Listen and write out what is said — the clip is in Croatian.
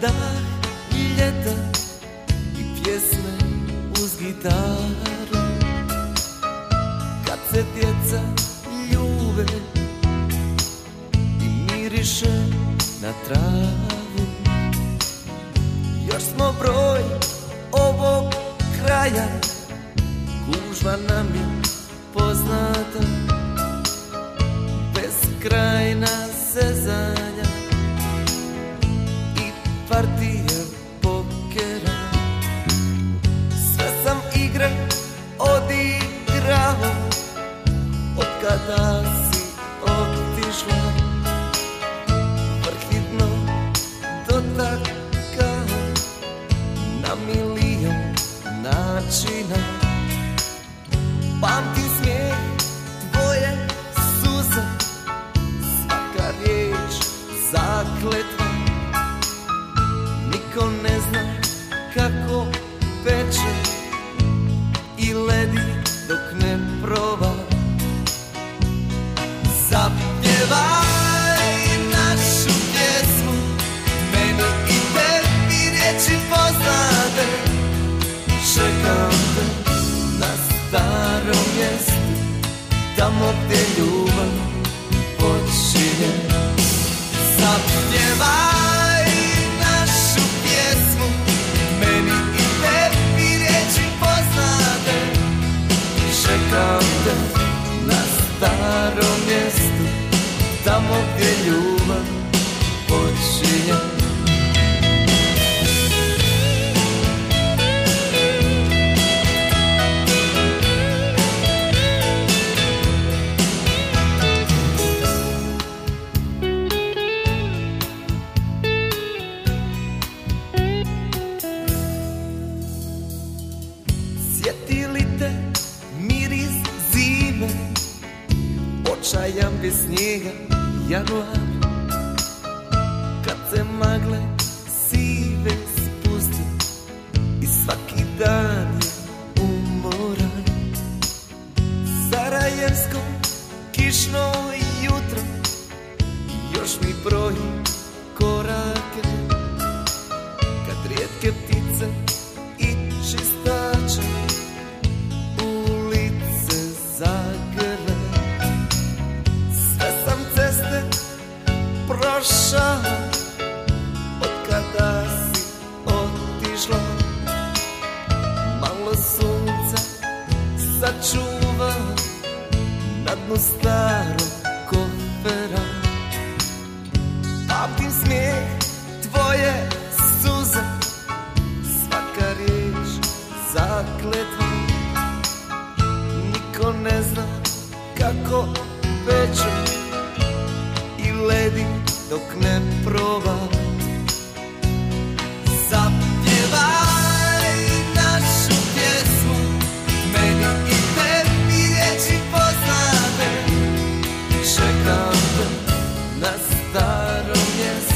dah i ljeta i pjesme uz gitaru. Kad se djeca ljube i miriše na travu Još smo broj ovog kraja, gužva nam je poznata. I come up the loop. Sjetili te miris zime Očajan bez snijega januar. Kad se magle sive spuste I svaki dan je umoran. Sarajevsko kišno jutro Još mi broji niko ne zna kako peče i ledi dok ne proba. Zapjevaj našu pjesmu meni i tebi riječi poznate. Čekam na starom mjestu.